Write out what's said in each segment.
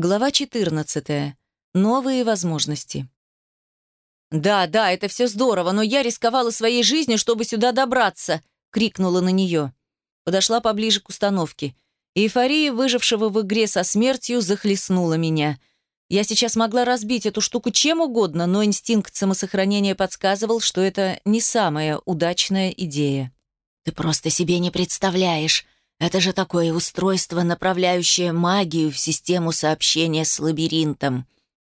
Глава 14. Новые возможности. «Да, да, это все здорово, но я рисковала своей жизнью, чтобы сюда добраться!» — крикнула на нее. Подошла поближе к установке. Эйфория выжившего в игре со смертью захлестнула меня. Я сейчас могла разбить эту штуку чем угодно, но инстинкт самосохранения подсказывал, что это не самая удачная идея. «Ты просто себе не представляешь!» Это же такое устройство, направляющее магию в систему сообщения с лабиринтом.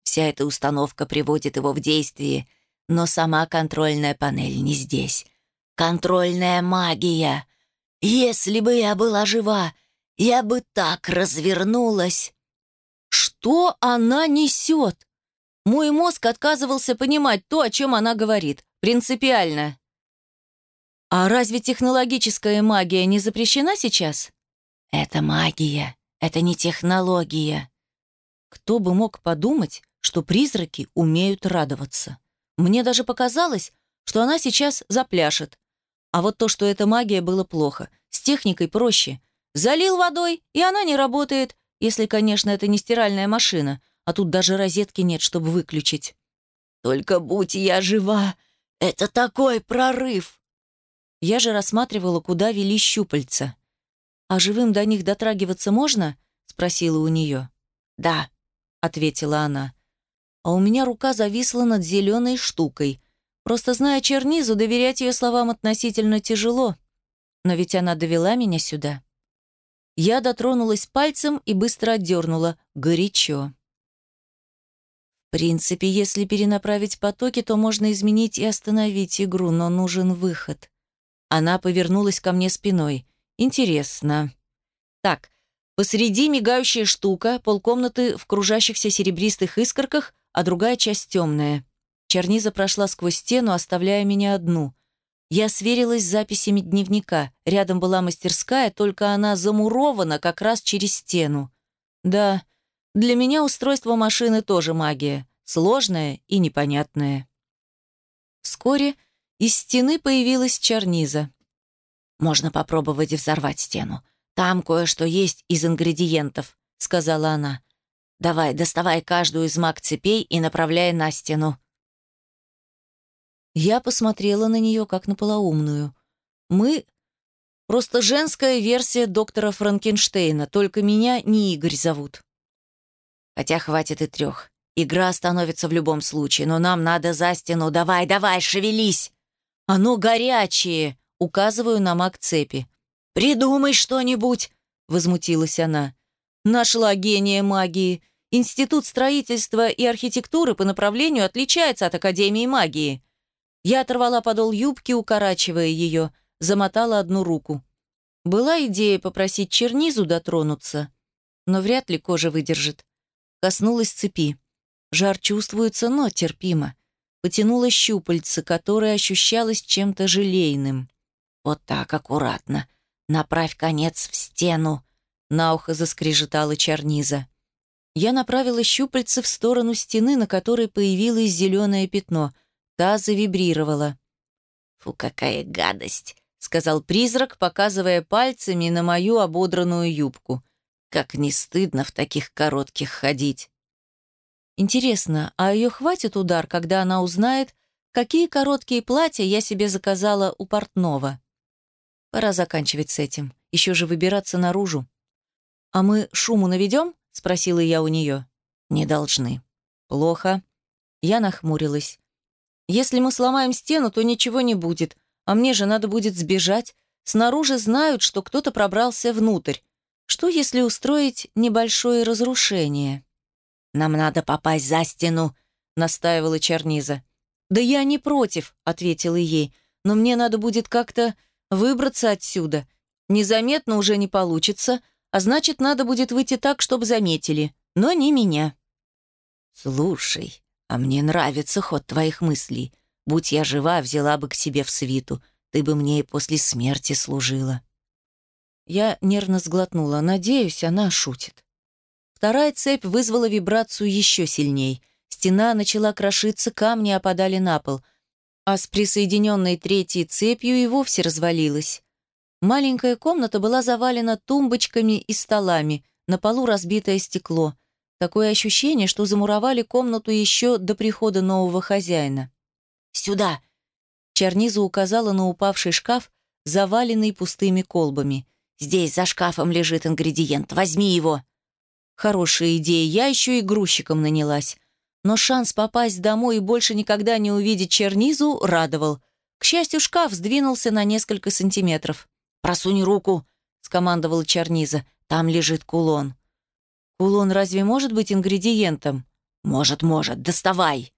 Вся эта установка приводит его в действие, но сама контрольная панель не здесь. Контрольная магия. Если бы я была жива, я бы так развернулась. Что она несет? Мой мозг отказывался понимать то, о чем она говорит. Принципиально. А разве технологическая магия не запрещена сейчас? Это магия, это не технология. Кто бы мог подумать, что призраки умеют радоваться. Мне даже показалось, что она сейчас запляшет. А вот то, что это магия, было плохо. С техникой проще. Залил водой, и она не работает, если, конечно, это не стиральная машина, а тут даже розетки нет, чтобы выключить. Только будь я жива, это такой прорыв. Я же рассматривала, куда вели щупальца. «А живым до них дотрагиваться можно?» — спросила у нее. «Да», — ответила она. А у меня рука зависла над зеленой штукой. Просто зная чернизу, доверять ее словам относительно тяжело. Но ведь она довела меня сюда. Я дотронулась пальцем и быстро отдернула. Горячо. В принципе, если перенаправить потоки, то можно изменить и остановить игру, но нужен выход. Она повернулась ко мне спиной. Интересно. Так, посреди мигающая штука, полкомнаты в кружащихся серебристых искорках, а другая часть темная. Черниза прошла сквозь стену, оставляя меня одну. Я сверилась с записями дневника. Рядом была мастерская, только она замурована как раз через стену. Да, для меня устройство машины тоже магия. Сложная и непонятная. Вскоре из стены появилась черниза. «Можно попробовать взорвать стену. Там кое-что есть из ингредиентов», — сказала она. «Давай, доставай каждую из маг-цепей и направляй на стену». Я посмотрела на нее, как на полоумную. «Мы — просто женская версия доктора Франкенштейна, только меня не Игорь зовут». «Хотя хватит и трех. Игра остановится в любом случае, но нам надо за стену. Давай, давай, шевелись!» «Оно горячее!» — указываю на маг цепи. «Придумай что-нибудь!» — возмутилась она. «Нашла гения магии. Институт строительства и архитектуры по направлению отличается от Академии магии». Я оторвала подол юбки, укорачивая ее, замотала одну руку. Была идея попросить чернизу дотронуться, но вряд ли кожа выдержит. Коснулась цепи. Жар чувствуется, но терпимо потянула щупальце, которое ощущалось чем-то желейным. «Вот так, аккуратно. Направь конец в стену», — на ухо заскрежетала черниза. Я направила щупальце в сторону стены, на которой появилось зеленое пятно. Та завибрировала. «Фу, какая гадость!» — сказал призрак, показывая пальцами на мою ободранную юбку. «Как не стыдно в таких коротких ходить!» Интересно, а ее хватит удар, когда она узнает, какие короткие платья я себе заказала у портного? Пора заканчивать с этим. Еще же выбираться наружу. «А мы шуму наведем?» — спросила я у нее. «Не должны». «Плохо». Я нахмурилась. «Если мы сломаем стену, то ничего не будет, а мне же надо будет сбежать. Снаружи знают, что кто-то пробрался внутрь. Что, если устроить небольшое разрушение?» «Нам надо попасть за стену», — настаивала Черниза. «Да я не против», — ответила ей, «но мне надо будет как-то выбраться отсюда. Незаметно уже не получится, а значит, надо будет выйти так, чтобы заметили, но не меня». «Слушай, а мне нравится ход твоих мыслей. Будь я жива, взяла бы к себе в свиту. Ты бы мне и после смерти служила». Я нервно сглотнула. Надеюсь, она шутит. Вторая цепь вызвала вибрацию еще сильней. Стена начала крошиться, камни опадали на пол, а с присоединенной третьей цепью и вовсе развалилась. Маленькая комната была завалена тумбочками и столами, на полу разбитое стекло. Такое ощущение, что замуровали комнату еще до прихода нового хозяина. «Сюда!» Черниза указала на упавший шкаф, заваленный пустыми колбами. «Здесь за шкафом лежит ингредиент. Возьми его!» Хорошая идея, я еще и грузчиком нанялась. Но шанс попасть домой и больше никогда не увидеть чернизу радовал. К счастью, шкаф сдвинулся на несколько сантиметров. «Просунь руку!» — скомандовала черниза. «Там лежит кулон». «Кулон разве может быть ингредиентом?» «Может, может. Доставай!»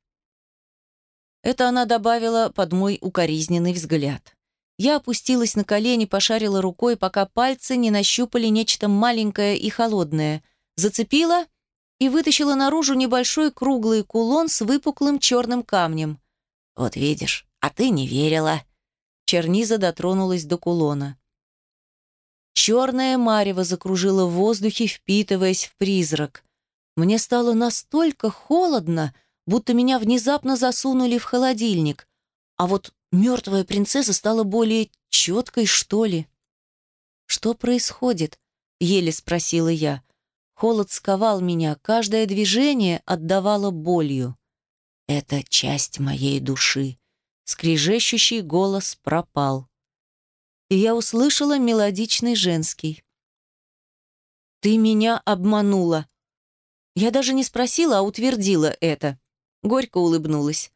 Это она добавила под мой укоризненный взгляд. Я опустилась на колени, пошарила рукой, пока пальцы не нащупали нечто маленькое и холодное. Зацепила и вытащила наружу небольшой круглый кулон с выпуклым черным камнем. «Вот видишь, а ты не верила». Черниза дотронулась до кулона. Черное марево закружило в воздухе, впитываясь в призрак. Мне стало настолько холодно, будто меня внезапно засунули в холодильник. А вот мертвая принцесса стала более четкой, что ли. «Что происходит?» — еле спросила я. Холод сковал меня, каждое движение отдавало болью. «Это часть моей души». Скрежещущий голос пропал. И я услышала мелодичный женский. «Ты меня обманула». Я даже не спросила, а утвердила это. Горько улыбнулась.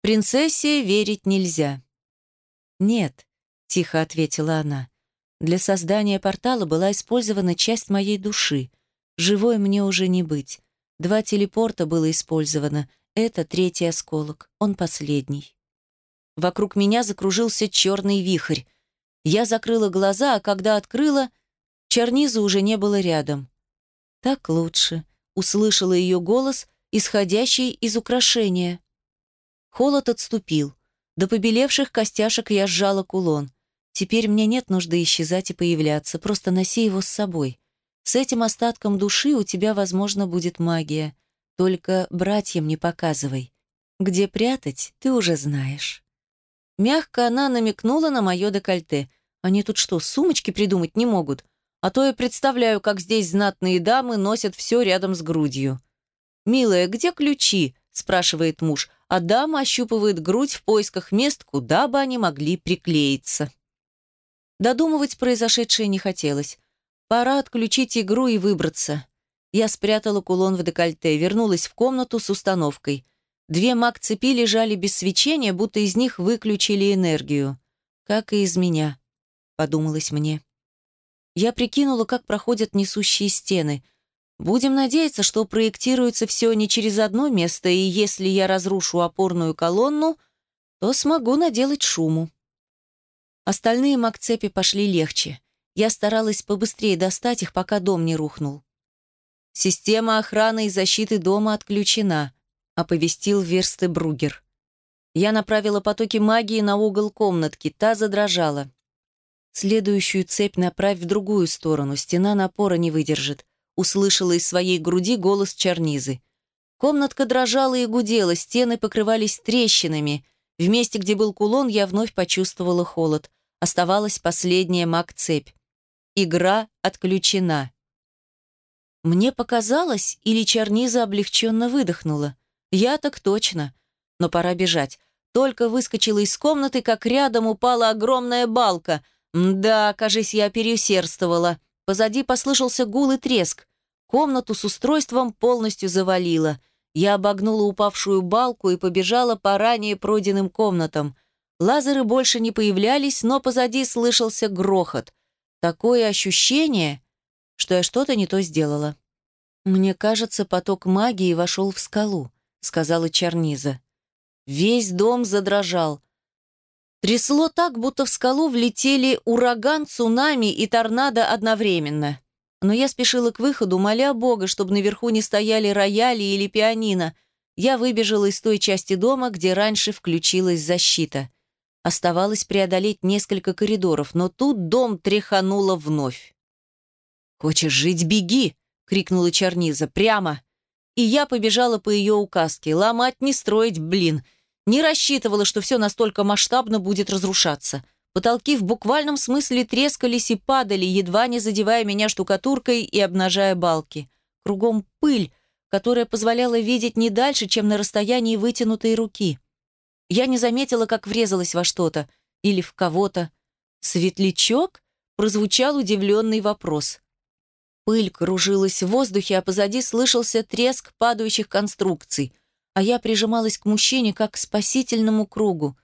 «Принцессе верить нельзя». «Нет», — тихо ответила она. «Для создания портала была использована часть моей души. Живой мне уже не быть. Два телепорта было использовано. Это третий осколок. Он последний». Вокруг меня закружился черный вихрь. Я закрыла глаза, а когда открыла, чернизы уже не было рядом. «Так лучше», — услышала ее голос, исходящий из украшения. Холод отступил. До побелевших костяшек я сжала кулон. Теперь мне нет нужды исчезать и появляться, просто носи его с собой. С этим остатком души у тебя, возможно, будет магия. Только братьям не показывай. Где прятать, ты уже знаешь. Мягко она намекнула на мое декольте. Они тут что, сумочки придумать не могут? А то я представляю, как здесь знатные дамы носят все рядом с грудью. «Милая, где ключи?» – спрашивает муж, а дама ощупывает грудь в поисках мест, куда бы они могли приклеиться. Додумывать произошедшее не хотелось. Пора отключить игру и выбраться. Я спрятала кулон в декольте, вернулась в комнату с установкой. Две маг-цепи лежали без свечения, будто из них выключили энергию. Как и из меня, подумалось мне. Я прикинула, как проходят несущие стены – Будем надеяться, что проектируется все не через одно место, и если я разрушу опорную колонну, то смогу наделать шуму. Остальные макцепи пошли легче. Я старалась побыстрее достать их, пока дом не рухнул. «Система охраны и защиты дома отключена», — оповестил Версте Бругер. Я направила потоки магии на угол комнатки, та задрожала. Следующую цепь направь в другую сторону, стена напора не выдержит услышала из своей груди голос Чарнизы. Комнатка дрожала и гудела, стены покрывались трещинами. В месте, где был кулон, я вновь почувствовала холод. Оставалась последняя маг-цепь. Игра отключена. Мне показалось, или Чарниза облегченно выдохнула. Я так точно. Но пора бежать. Только выскочила из комнаты, как рядом упала огромная балка. Да, кажись, я переусердствовала. Позади послышался гул и треск. Комнату с устройством полностью завалило. Я обогнула упавшую балку и побежала по ранее пройденным комнатам. Лазеры больше не появлялись, но позади слышался грохот. Такое ощущение, что я что-то не то сделала. «Мне кажется, поток магии вошел в скалу», — сказала Чарниза. Весь дом задрожал. Трясло так, будто в скалу влетели ураган, цунами и торнадо одновременно. Но я спешила к выходу, моля Бога, чтобы наверху не стояли рояли или пианино. Я выбежала из той части дома, где раньше включилась защита. Оставалось преодолеть несколько коридоров, но тут дом тряхануло вновь. «Хочешь жить, беги!» — крикнула Черниза. «Прямо!» И я побежала по ее указке. Ломать не строить, блин. Не рассчитывала, что все настолько масштабно будет разрушаться. Потолки в буквальном смысле трескались и падали, едва не задевая меня штукатуркой и обнажая балки. Кругом пыль, которая позволяла видеть не дальше, чем на расстоянии вытянутой руки. Я не заметила, как врезалась во что-то или в кого-то. «Светлячок?» — прозвучал удивленный вопрос. Пыль кружилась в воздухе, а позади слышался треск падающих конструкций, а я прижималась к мужчине, как к спасительному кругу.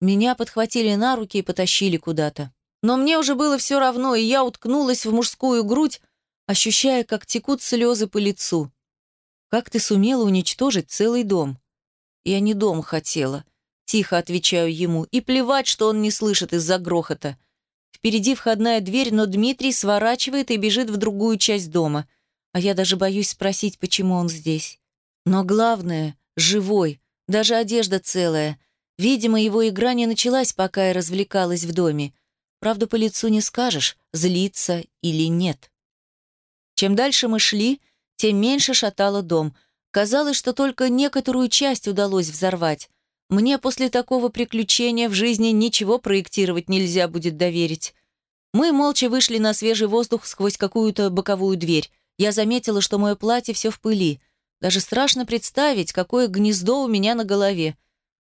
Меня подхватили на руки и потащили куда-то. Но мне уже было все равно, и я уткнулась в мужскую грудь, ощущая, как текут слезы по лицу. «Как ты сумела уничтожить целый дом?» «Я не дом хотела», — тихо отвечаю ему, и плевать, что он не слышит из-за грохота. Впереди входная дверь, но Дмитрий сворачивает и бежит в другую часть дома. А я даже боюсь спросить, почему он здесь. Но главное — живой, даже одежда целая. Видимо, его игра не началась, пока я развлекалась в доме. Правда, по лицу не скажешь, злиться или нет. Чем дальше мы шли, тем меньше шатало дом. Казалось, что только некоторую часть удалось взорвать. Мне после такого приключения в жизни ничего проектировать нельзя будет доверить. Мы молча вышли на свежий воздух сквозь какую-то боковую дверь. Я заметила, что мое платье все в пыли. Даже страшно представить, какое гнездо у меня на голове.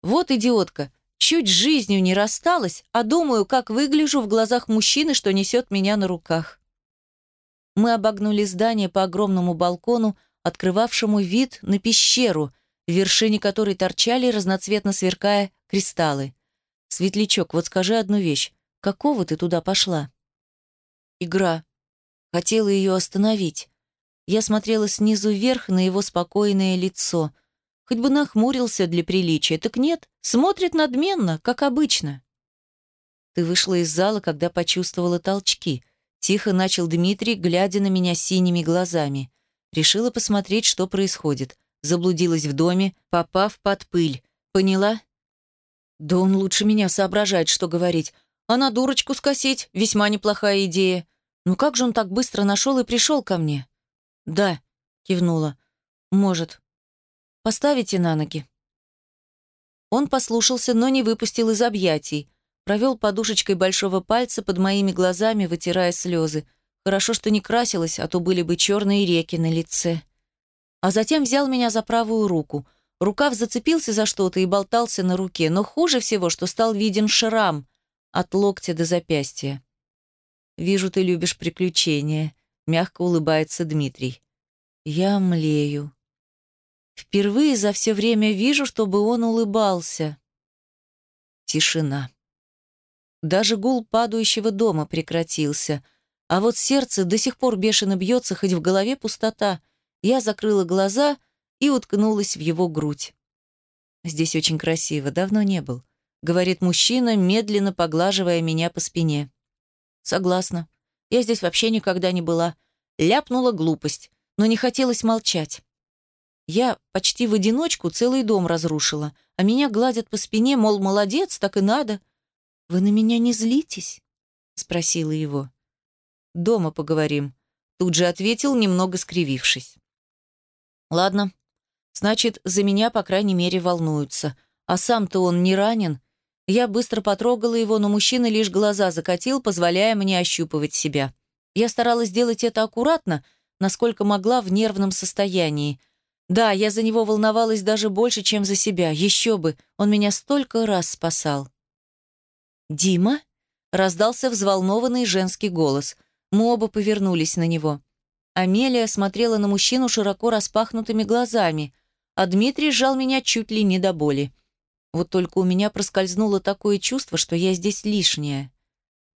Вот идиотка, чуть жизнью не рассталась, а думаю, как выгляжу в глазах мужчины, что несет меня на руках. Мы обогнули здание по огромному балкону, открывавшему вид на пещеру, в вершине которой торчали, разноцветно сверкая, кристаллы. «Светлячок, вот скажи одну вещь. Какого ты туда пошла?» «Игра. Хотела ее остановить. Я смотрела снизу вверх на его спокойное лицо. Хоть бы нахмурился для приличия, так нет, смотрит надменно, как обычно». «Ты вышла из зала, когда почувствовала толчки», — тихо начал Дмитрий, глядя на меня синими глазами. Решила посмотреть, что происходит заблудилась в доме, попав под пыль. Поняла? Да он лучше меня соображает, что говорить. А на дурочку скосить — весьма неплохая идея. Ну как же он так быстро нашел и пришел ко мне? Да, кивнула. Может. Поставите на ноги. Он послушался, но не выпустил из объятий. Провел подушечкой большого пальца под моими глазами, вытирая слезы. Хорошо, что не красилась, а то были бы черные реки на лице а затем взял меня за правую руку. Рукав зацепился за что-то и болтался на руке, но хуже всего, что стал виден шрам от локтя до запястья. «Вижу, ты любишь приключения», — мягко улыбается Дмитрий. Я млею. Впервые за все время вижу, чтобы он улыбался. Тишина. Даже гул падающего дома прекратился, а вот сердце до сих пор бешено бьется, хоть в голове пустота. Я закрыла глаза и уткнулась в его грудь. «Здесь очень красиво, давно не был», — говорит мужчина, медленно поглаживая меня по спине. «Согласна. Я здесь вообще никогда не была. Ляпнула глупость, но не хотелось молчать. Я почти в одиночку целый дом разрушила, а меня гладят по спине, мол, молодец, так и надо. Вы на меня не злитесь?» — спросила его. «Дома поговорим», — тут же ответил, немного скривившись. Ладно. Значит, за меня, по крайней мере, волнуются. А сам-то он не ранен. Я быстро потрогала его, но мужчина лишь глаза закатил, позволяя мне ощупывать себя. Я старалась сделать это аккуратно, насколько могла в нервном состоянии. Да, я за него волновалась даже больше, чем за себя. Еще бы, он меня столько раз спасал. «Дима?» — раздался взволнованный женский голос. Мы оба повернулись на него. Амелия смотрела на мужчину широко распахнутыми глазами, а Дмитрий сжал меня чуть ли не до боли. Вот только у меня проскользнуло такое чувство, что я здесь лишняя.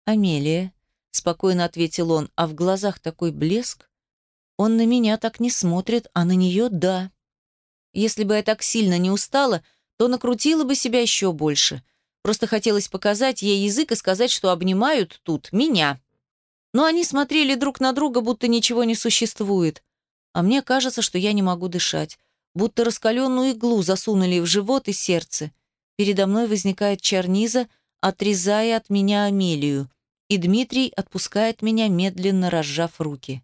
«Амелия», — спокойно ответил он, а в глазах такой блеск. Он на меня так не смотрит, а на нее — да. Если бы я так сильно не устала, то накрутила бы себя еще больше. Просто хотелось показать ей язык и сказать, что обнимают тут меня но они смотрели друг на друга, будто ничего не существует. А мне кажется, что я не могу дышать, будто раскаленную иглу засунули в живот и сердце. Передо мной возникает черниза, отрезая от меня Амелию, и Дмитрий отпускает меня, медленно разжав руки.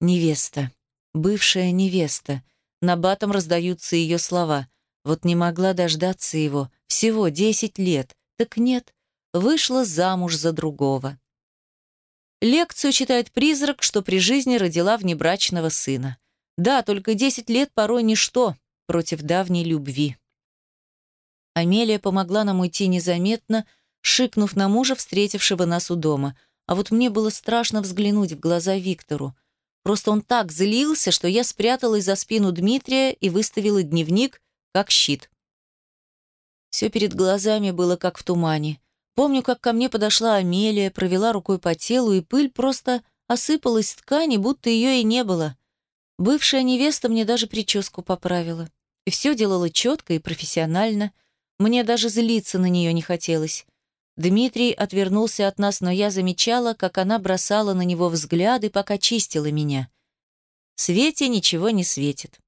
Невеста. Бывшая невеста. На батом раздаются ее слова. Вот не могла дождаться его. Всего десять лет. Так нет, вышла замуж за другого. Лекцию читает призрак, что при жизни родила внебрачного сына. Да, только десять лет порой ничто против давней любви. Амелия помогла нам уйти незаметно, шикнув на мужа, встретившего нас у дома. А вот мне было страшно взглянуть в глаза Виктору. Просто он так злился, что я спряталась за спину Дмитрия и выставила дневник как щит. Все перед глазами было как в тумане. Помню, как ко мне подошла Амелия, провела рукой по телу, и пыль просто осыпалась с ткани, будто ее и не было. Бывшая невеста мне даже прическу поправила. И все делала четко и профессионально. Мне даже злиться на нее не хотелось. Дмитрий отвернулся от нас, но я замечала, как она бросала на него взгляды, пока чистила меня. Свете ничего не светит.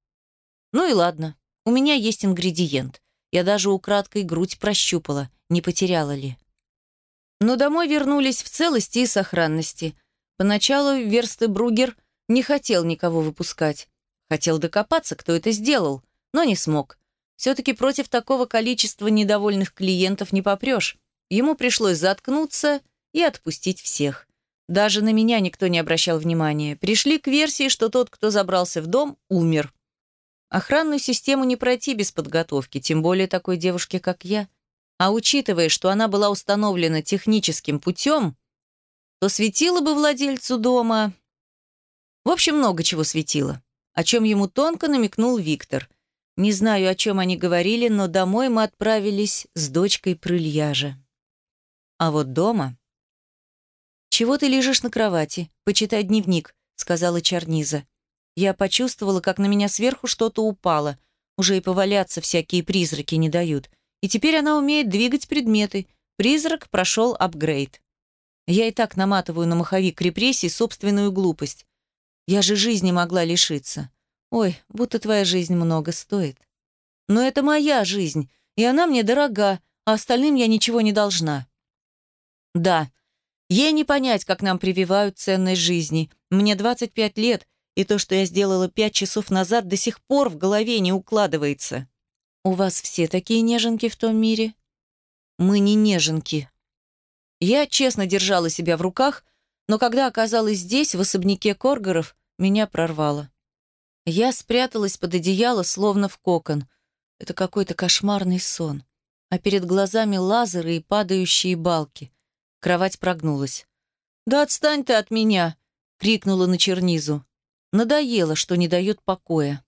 Ну и ладно, у меня есть ингредиент. Я даже украдкой грудь прощупала, не потеряла ли. Но домой вернулись в целости и сохранности. Поначалу Верстебругер не хотел никого выпускать. Хотел докопаться, кто это сделал, но не смог. Все-таки против такого количества недовольных клиентов не попрешь. Ему пришлось заткнуться и отпустить всех. Даже на меня никто не обращал внимания. Пришли к версии, что тот, кто забрался в дом, умер. Охранную систему не пройти без подготовки, тем более такой девушке, как я. А учитывая, что она была установлена техническим путем, то светило бы владельцу дома... В общем, много чего светило, о чем ему тонко намекнул Виктор. Не знаю, о чем они говорили, но домой мы отправились с дочкой Прыльяжа. А вот дома... «Чего ты лежишь на кровати? Почитай дневник», — сказала Чарниза. Я почувствовала, как на меня сверху что-то упало. Уже и поваляться всякие призраки не дают. И теперь она умеет двигать предметы. Призрак прошел апгрейд. Я и так наматываю на маховик репрессий собственную глупость. Я же жизни могла лишиться. Ой, будто твоя жизнь много стоит. Но это моя жизнь, и она мне дорога, а остальным я ничего не должна. Да, ей не понять, как нам прививают ценность жизни. Мне 25 лет, и то, что я сделала пять часов назад, до сих пор в голове не укладывается. У вас все такие неженки в том мире? Мы не неженки. Я честно держала себя в руках, но когда оказалась здесь, в особняке Коргоров, меня прорвало. Я спряталась под одеяло, словно в кокон. Это какой-то кошмарный сон. А перед глазами лазеры и падающие балки. Кровать прогнулась. «Да отстань ты от меня!» — крикнула на чернизу. Надоело, что не дает покоя.